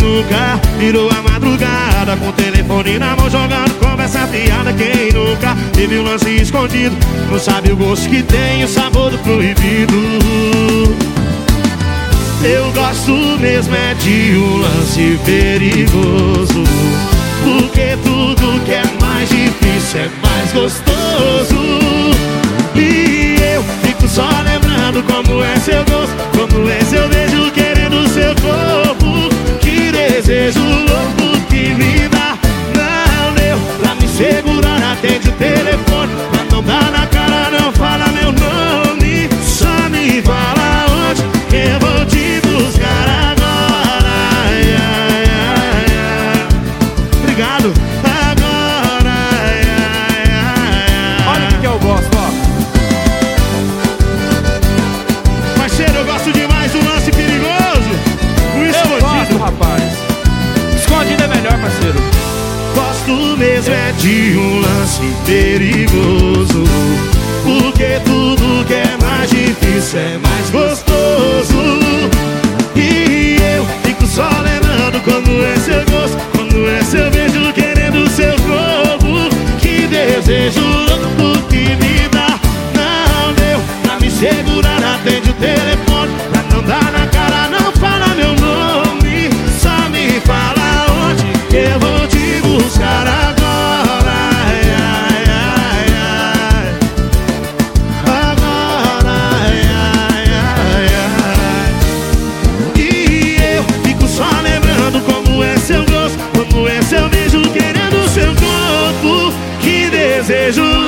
nunca Virou a madrugada com o telefone na mão Jogando conversa piada Quem nunca teve um lance escondido? Não sabe o gosto que tem O sabor do proibido. Eu gosto mesmo é de um lance perigoso Porque tudo que é mais difícil é mais gostoso desejo louco que me dá Não deu pra me segurar, atende o telefone Pra não dar na cara, não fala meu nome Só me fala onde que eu vou te buscar agora ai, ai, ai, ai. Obrigado Agora. Olha o que eu gosto, ó. Parceiro, eu gosto demais parceiro. Gosto mesmo é de um lance perigoso Desejo querendo seu corpo, que desejo